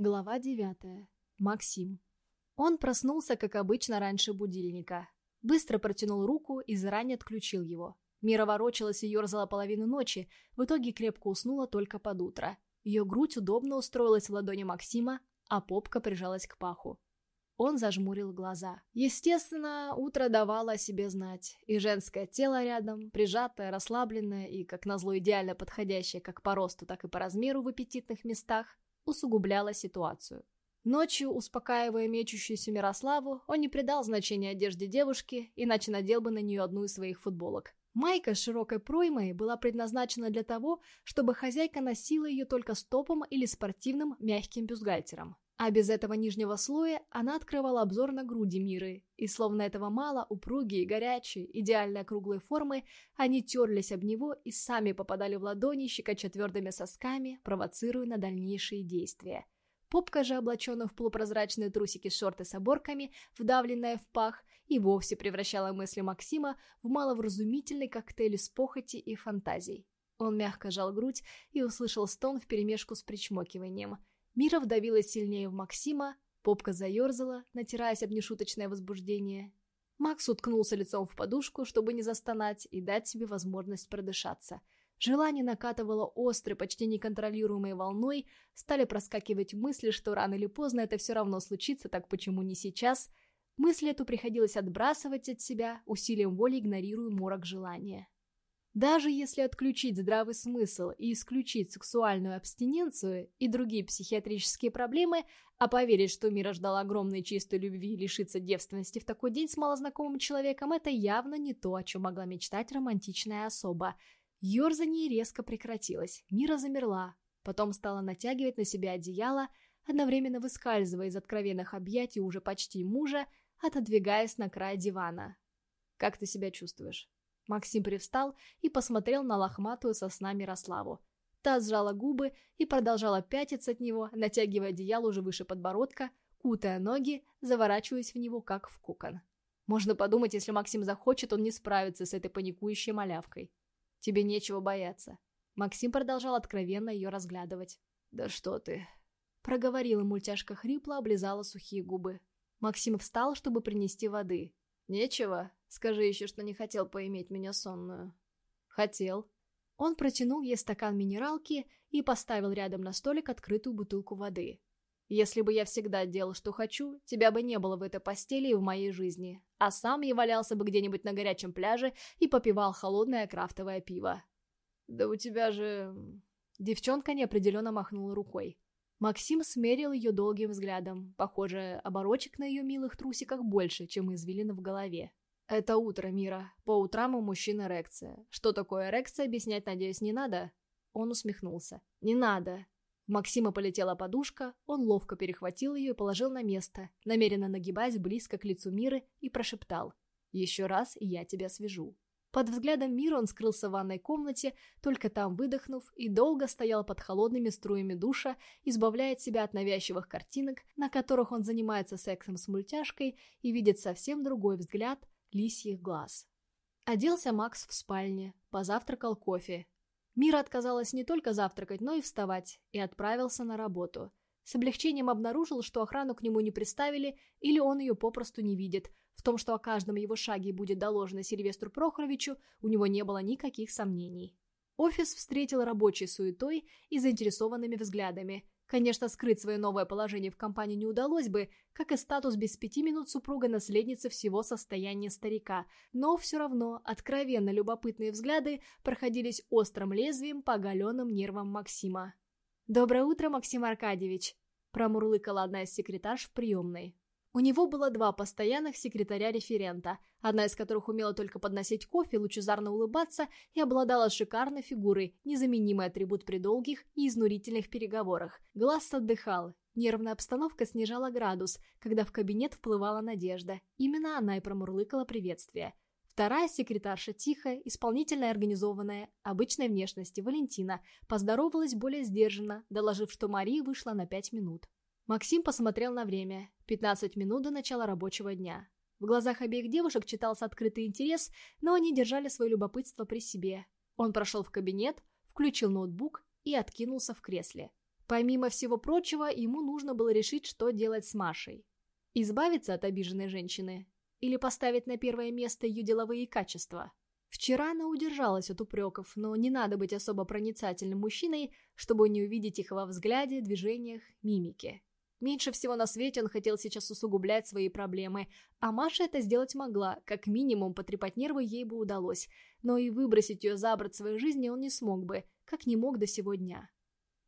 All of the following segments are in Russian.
Глава девятая. Максим. Он проснулся, как обычно, раньше будильника. Быстро протянул руку и заранее отключил его. Мира ворочалась и ерзала половину ночи, в итоге крепко уснула только под утро. Ее грудь удобно устроилась в ладони Максима, а попка прижалась к паху. Он зажмурил глаза. Естественно, утро давало о себе знать. И женское тело рядом, прижатое, расслабленное и, как назло, идеально подходящее как по росту, так и по размеру в аппетитных местах, усугубляло ситуацию. Ночью, успокаивая мечущуюся Мирославу, он не придал значения одежде девушки, иначе надел бы на нее одну из своих футболок. Майка с широкой проймой была предназначена для того, чтобы хозяйка носила ее только с топом или спортивным мягким бюстгальтером. А без этого нижнего слоя она открывала обзор на груди Миры, и словно этого мало, упругие, горячие, идеально круглой формы, они терлись об него и сами попадали в ладони, щекоча твердыми сосками, провоцируя на дальнейшие действия. Попка же, облаченная в полупрозрачные трусики-шорты с оборками, вдавленная в пах, и вовсе превращала мысли Максима в маловразумительный коктейль из похоти и фантазий. Он мягко жал грудь и услышал стон вперемешку с причмокиванием – Мира вдавилась сильнее в Максима, попка заерзала, натираясь об нешуточное возбуждение. Макс уткнулся лицом в подушку, чтобы не застонать и дать себе возможность продышаться. Желание накатывало острой, почти неконтролируемой волной, стали проскакивать мысли, что рано или поздно это все равно случится, так почему не сейчас? Мысль эту приходилось отбрасывать от себя, усилием воли игнорируя морок желания. Даже если отключить здравый смысл и исключить сексуальную абстиненцию и другие психиатрические проблемы, а поверить, что Мира ждала огромной чистой любви и лишиться девственности в такой день с малознакомым человеком, это явно не то, о чем могла мечтать романтичная особа. Ёрзание резко прекратилось, Мира замерла, потом стала натягивать на себя одеяло, одновременно выскальзывая из откровенных объятий уже почти мужа, отодвигаясь на край дивана. «Как ты себя чувствуешь?» Максим привстал и посмотрел на лохматую сосна Мирославу. Та сжала губы и продолжала пятиться от него, натягивая одеяло уже выше подбородка, кутая ноги, заворачиваясь в него, как в кокон. Можно подумать, если Максим захочет, он не справится с этой паникующей малявкой. Тебе нечего бояться. Максим продолжал откровенно ее разглядывать. «Да что ты!» Проговорила мультяшка хрипло, облизала сухие губы. Максим встал, чтобы принести воды. «Нечего. Скажи еще, что не хотел поиметь меня сонную». «Хотел». Он протянул ей стакан минералки и поставил рядом на столик открытую бутылку воды. «Если бы я всегда делал, что хочу, тебя бы не было в этой постели и в моей жизни, а сам я валялся бы где-нибудь на горячем пляже и попивал холодное крафтовое пиво». «Да у тебя же...» Девчонка неопределенно махнула рукой. Максим смерил ее долгим взглядом. Похоже, оборочек на ее милых трусиках больше, чем извилин в голове. «Это утро, Мира. По утрам у мужчин эрекция. Что такое эрекция, объяснять, надеюсь, не надо?» Он усмехнулся. «Не надо». В Максима полетела подушка, он ловко перехватил ее и положил на место, намеренно нагибаясь близко к лицу Миры и прошептал. «Еще раз, я тебя свяжу». Под взглядом мира он скрылся в ванной комнате, только там выдохнув, и долго стоял под холодными струями душа, избавляя себя от навязчивых картинок, на которых он занимается сексом с мультяшкой и видит совсем другой взгляд лисьих глаз. Оделся Макс в спальне, позавтракал кофе. Мира отказалась не только завтракать, но и вставать, и отправился на работу. С облегчением обнаружил, что охрану к нему не приставили, или он ее попросту не видит – в том, что о каждом его шаге будет доложено Сильвестру Прохоровичу, у него не было никаких сомнений. Офис встретил рабочей суетой и заинтересованными взглядами. Конечно, скрыть свое новое положение в компании не удалось бы, как и статус без пяти минут супруга-наследницы всего состояния старика, но все равно откровенно любопытные взгляды проходились острым лезвием по оголенным нервам Максима. «Доброе утро, Максим Аркадьевич!» промурлыкала одна из секретарш в приемной. У него было два постоянных секретаря-референта, одна из которых умела только подносить кофе, лучезарно улыбаться и обладала шикарной фигурой, незаменимый атрибут при долгих и изнурительных переговорах. Глаз отдыхал, Нервная обстановка снижала градус, когда в кабинет вплывала Надежда. Именно она и промурлыкала приветствие. Вторая секретарша тихая, исполнительная организованная, обычной внешности Валентина, поздоровалась более сдержанно, доложив, что Мария вышла на пять минут. Максим посмотрел на время. 15 минут до начала рабочего дня. В глазах обеих девушек читался открытый интерес, но они держали свое любопытство при себе. Он прошел в кабинет, включил ноутбук и откинулся в кресле. Помимо всего прочего, ему нужно было решить, что делать с Машей. Избавиться от обиженной женщины или поставить на первое место ее деловые качества. Вчера она удержалась от упреков, но не надо быть особо проницательным мужчиной, чтобы не увидеть их во взгляде, движениях, мимике. Меньше всего на свете он хотел сейчас усугублять свои проблемы, а Маша это сделать могла, как минимум потрепать нервы ей бы удалось, но и выбросить ее за борт своей жизни он не смог бы, как не мог до сего дня.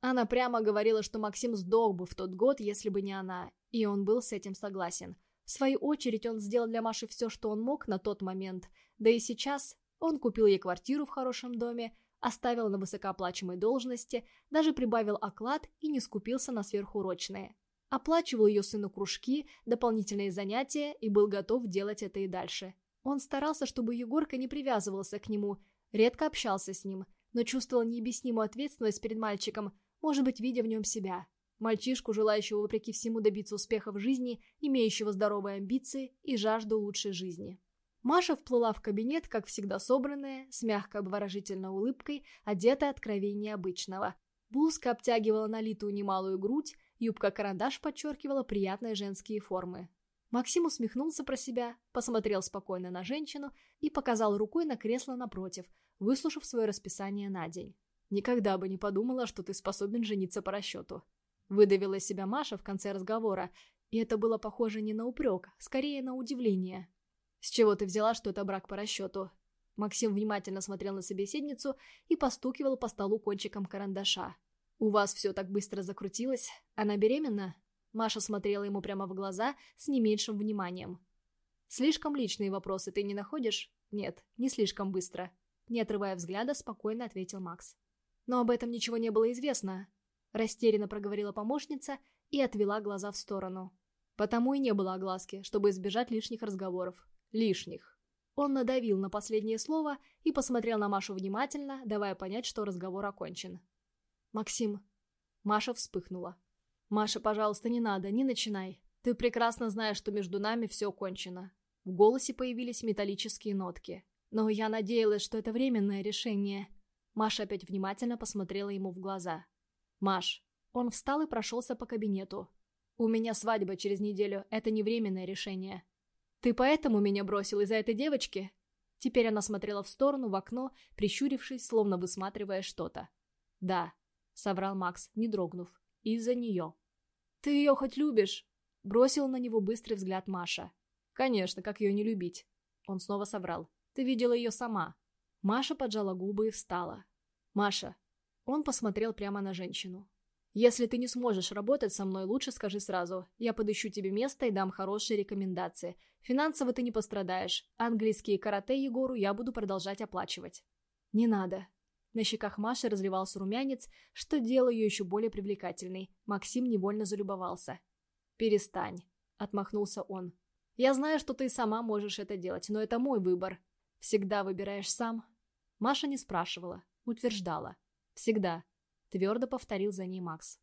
Она прямо говорила, что Максим сдох бы в тот год, если бы не она, и он был с этим согласен. В свою очередь он сделал для Маши все, что он мог на тот момент, да и сейчас он купил ей квартиру в хорошем доме, оставил на высокооплачиваемой должности, даже прибавил оклад и не скупился на сверхурочные. Оплачивал ее сыну кружки, дополнительные занятия и был готов делать это и дальше. Он старался, чтобы Егорка не привязывался к нему, редко общался с ним, но чувствовал необъяснимую ответственность перед мальчиком, может быть, видя в нем себя. Мальчишку, желающего вопреки всему добиться успеха в жизни, имеющего здоровые амбиции и жажду лучшей жизни. Маша вплыла в кабинет, как всегда собранная, с мягкой обворожительной улыбкой, одетая откровение обычного. Блузка обтягивала налитую немалую грудь, юбка-карандаш подчеркивала приятные женские формы. Максим усмехнулся про себя, посмотрел спокойно на женщину и показал рукой на кресло напротив, выслушав свое расписание на день. «Никогда бы не подумала, что ты способен жениться по расчету», Выдавила из себя Маша в конце разговора, и это было похоже не на упрек, скорее на удивление. «С чего ты взяла, что это брак по расчету?» Максим внимательно смотрел на собеседницу и постукивал по столу кончиком карандаша. «У вас все так быстро закрутилось? Она беременна?» Маша смотрела ему прямо в глаза с не меньшим вниманием. «Слишком личные вопросы ты не находишь?» «Нет, не слишком быстро», — не отрывая взгляда, спокойно ответил Макс. «Но об этом ничего не было известно. Растерянно проговорила помощница и отвела глаза в сторону. Потому и не было огласки, чтобы избежать лишних разговоров. Лишних. Он надавил на последнее слово и посмотрел на Машу внимательно, давая понять, что разговор окончен. «Максим». Маша вспыхнула. «Маша, пожалуйста, не надо, не начинай. Ты прекрасно знаешь, что между нами все кончено». В голосе появились металлические нотки. «Но я надеялась, что это временное решение». Маша опять внимательно посмотрела ему в глаза. «Маш». Он встал и прошелся по кабинету. «У меня свадьба через неделю, это не временное решение». «Ты поэтому меня бросил из-за этой девочки?» Теперь она смотрела в сторону, в окно, прищурившись, словно высматривая что-то. «Да», — соврал Макс, не дрогнув, — «из-за нее». «Ты ее хоть любишь?» — бросил на него быстрый взгляд Маша. «Конечно, как ее не любить?» Он снова соврал. «Ты видела ее сама». Маша поджала губы и встала. «Маша, он посмотрел прямо на женщину. «Если ты не сможешь работать со мной, лучше скажи сразу. Я подыщу тебе место и дам хорошие рекомендации. Финансово ты не пострадаешь. Английские карате Егору я буду продолжать оплачивать». «Не надо». На щеках Маши разливался румянец, что делало ее еще более привлекательной. Максим невольно залюбовался. «Перестань», — отмахнулся он. «Я знаю, что ты сама можешь это делать, но это мой выбор. Всегда выбираешь сам». Маша не спрашивала, утверждала. «Всегда», — твердо повторил за ней Макс.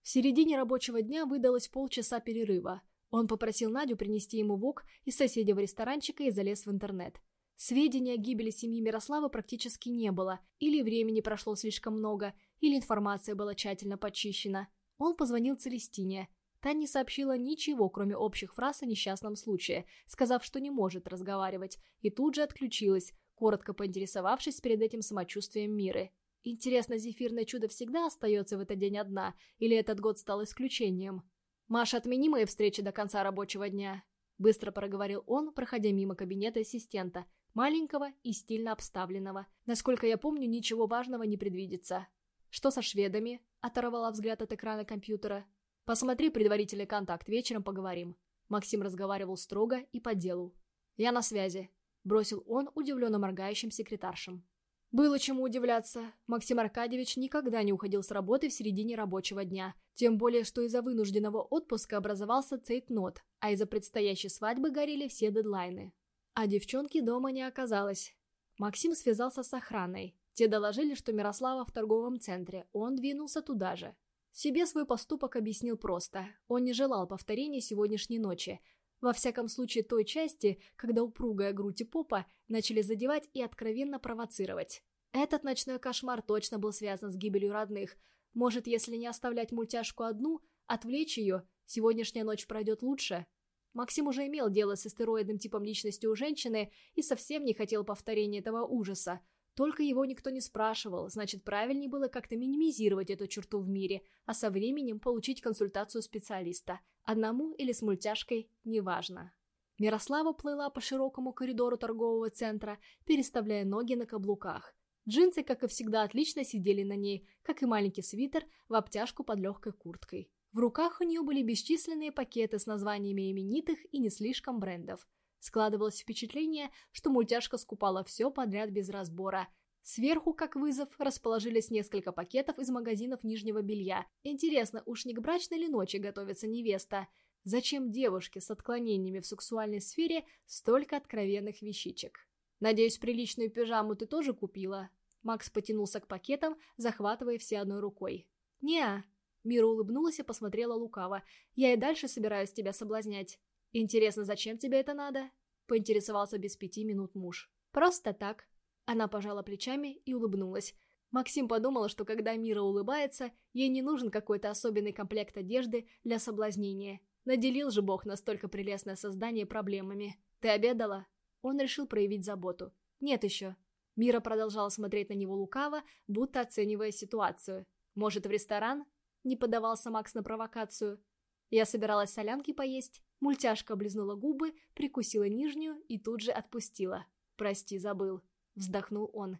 В середине рабочего дня выдалось полчаса перерыва. Он попросил Надю принести ему вок из соседнего ресторанчика и залез в интернет. Сведений о гибели семьи Мирослава практически не было, или времени прошло слишком много, или информация была тщательно почищена. Он позвонил Целестине. Та не сообщила ничего, кроме общих фраз о несчастном случае, сказав, что не может разговаривать, и тут же отключилась, коротко поинтересовавшись перед этим самочувствием Миры. Интересно, зефирное чудо всегда остается в этот день одна, или этот год стал исключением? «Маша, отмени мои встречи до конца рабочего дня», — быстро проговорил он, проходя мимо кабинета ассистента, маленького и стильно обставленного. Насколько я помню, ничего важного не предвидится. «Что со шведами?» — оторвала взгляд от экрана компьютера. «Посмотри предварительный контакт, вечером поговорим». Максим разговаривал строго и по делу. «Я на связи», — бросил он удивленно моргающим секретаршем. Было чему удивляться. Максим Аркадьевич никогда не уходил с работы в середине рабочего дня. Тем более, что из-за вынужденного отпуска образовался цейтнот, а из-за предстоящей свадьбы горели все дедлайны. А девчонки дома не оказалось. Максим связался с охраной. Те доложили, что Мирослава в торговом центре, он двинулся туда же. Себе свой поступок объяснил просто. Он не желал повторения сегодняшней ночи. Во всяком случае той части, когда упругая грудь и попа начали задевать и откровенно провоцировать. Этот ночной кошмар точно был связан с гибелью родных. Может, если не оставлять мультяшку одну, отвлечь ее, сегодняшняя ночь пройдет лучше? Максим уже имел дело с астероидным типом личности у женщины и совсем не хотел повторения этого ужаса. Только его никто не спрашивал, значит, правильнее было как-то минимизировать эту черту в мире, а со временем получить консультацию специалиста. Одному или с мультяшкой, неважно. Мирослава плыла по широкому коридору торгового центра, переставляя ноги на каблуках. Джинсы, как и всегда, отлично сидели на ней, как и маленький свитер в обтяжку под легкой курткой. В руках у нее были бесчисленные пакеты с названиями именитых и не слишком брендов. Складывалось впечатление, что мультяшка скупала все подряд без разбора. Сверху, как вызов, расположились несколько пакетов из магазинов нижнего белья. Интересно, уж не к брачной ли ночи готовится невеста? Зачем девушке с отклонениями в сексуальной сфере столько откровенных вещичек? Надеюсь, приличную пижаму ты тоже купила? Макс потянулся к пакетам, захватывая все одной рукой. «Не-а», Мира улыбнулась и посмотрела лукаво. «Я и дальше собираюсь тебя соблазнять». «Интересно, зачем тебе это надо?» Поинтересовался без пяти минут муж. «Просто так». Она пожала плечами и улыбнулась. Максим подумал, что когда Мира улыбается, ей не нужен какой-то особенный комплект одежды для соблазнения. Наделил же Бог настолько прелестное создание проблемами. «Ты обедала?» Он решил проявить заботу. «Нет еще». Мира продолжала смотреть на него лукаво, будто оценивая ситуацию. «Может, в ресторан?» Не поддавался Макс на провокацию. Я собиралась солянки поесть. Мультяшка облизнула губы, прикусила нижнюю и тут же отпустила. «Прости, забыл», — вздохнул он.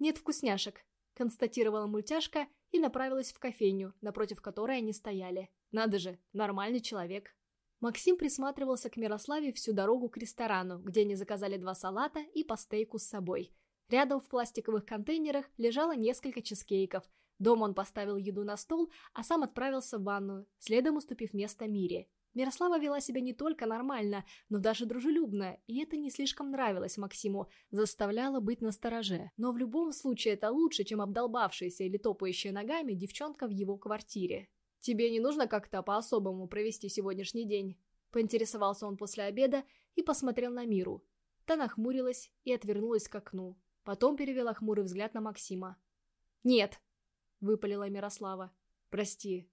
«Нет вкусняшек», — констатировала мультяшка и направилась в кофейню, напротив которой они стояли. «Надо же, нормальный человек». Максим присматривался к Мирославе всю дорогу к ресторану, где они заказали два салата и по стейку с собой. Рядом в пластиковых контейнерах лежало несколько чизкейков — Дома он поставил еду на стол, а сам отправился в ванную, следом уступив место Мире. Мирослава вела себя не только нормально, но даже дружелюбно, и это не слишком нравилось Максиму, заставляло быть настороже. Но в любом случае это лучше, чем обдолбавшаяся или топающая ногами девчонка в его квартире. «Тебе не нужно как-то по-особому провести сегодняшний день?» Поинтересовался он после обеда и посмотрел на Миру. Та нахмурилась и отвернулась к окну. Потом перевела хмурый взгляд на Максима. «Нет», выпалила Мирослава. «Прости».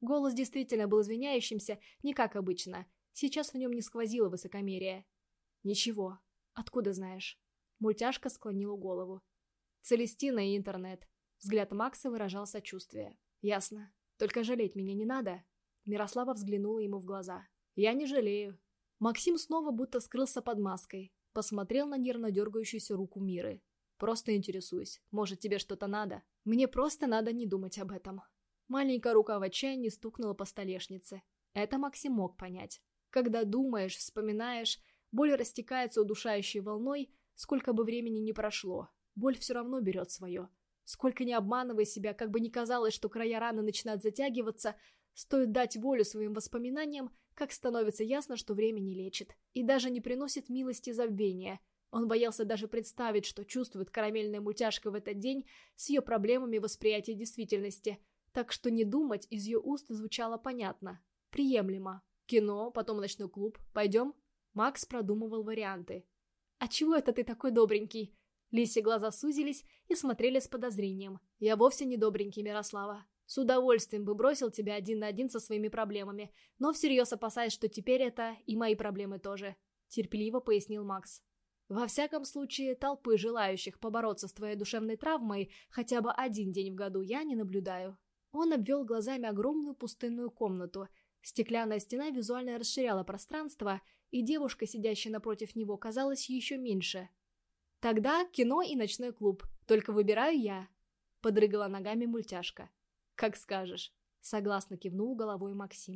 Голос действительно был извиняющимся, не как обычно. Сейчас в нем не сквозило высокомерие. «Ничего. Откуда знаешь?» Мультяшка склонила голову. «Целестина и интернет». Взгляд Макса выражал сочувствие. «Ясно. Только жалеть меня не надо». Мирослава взглянула ему в глаза. «Я не жалею». Максим снова будто скрылся под маской. Посмотрел на нервно дергающуюся руку Миры. «Просто интересуюсь. Может, тебе что-то надо?» Мне просто надо не думать об этом. Маленькая рука в отчаянии стукнула по столешнице. Это Максим мог понять. Когда думаешь, вспоминаешь, боль растекается удушающей волной, сколько бы времени ни прошло. Боль все равно берет свое. Сколько не обманывай себя, как бы ни казалось, что края раны начинают затягиваться, стоит дать волю своим воспоминаниям, как становится ясно, что время не лечит. И даже не приносит милости забвения – он боялся даже представить, что чувствует карамельная мультяшка в этот день с ее проблемами восприятия действительности, так что не думать из ее уст звучало понятно. Приемлемо. Кино, потом ночной клуб. Пойдем? Макс продумывал варианты. «А чего это ты такой добренький?» Лисе глаза сузились и смотрели с подозрением. «Я вовсе не добренький, Мирослава. С удовольствием бы бросил тебя один на один со своими проблемами, но всерьез опасаюсь, что теперь это и мои проблемы тоже», — терпеливо пояснил Макс. Во всяком случае, толпы желающих побороться с твоей душевной травмой хотя бы один день в году я не наблюдаю. Он обвел глазами огромную пустынную комнату. Стеклянная стена визуально расширяла пространство, и девушка, сидящая напротив него, казалась еще меньше. «Тогда кино и ночной клуб. Только выбираю я», — подрыгала ногами мультяшка. «Как скажешь», — согласно кивнул головой Максим.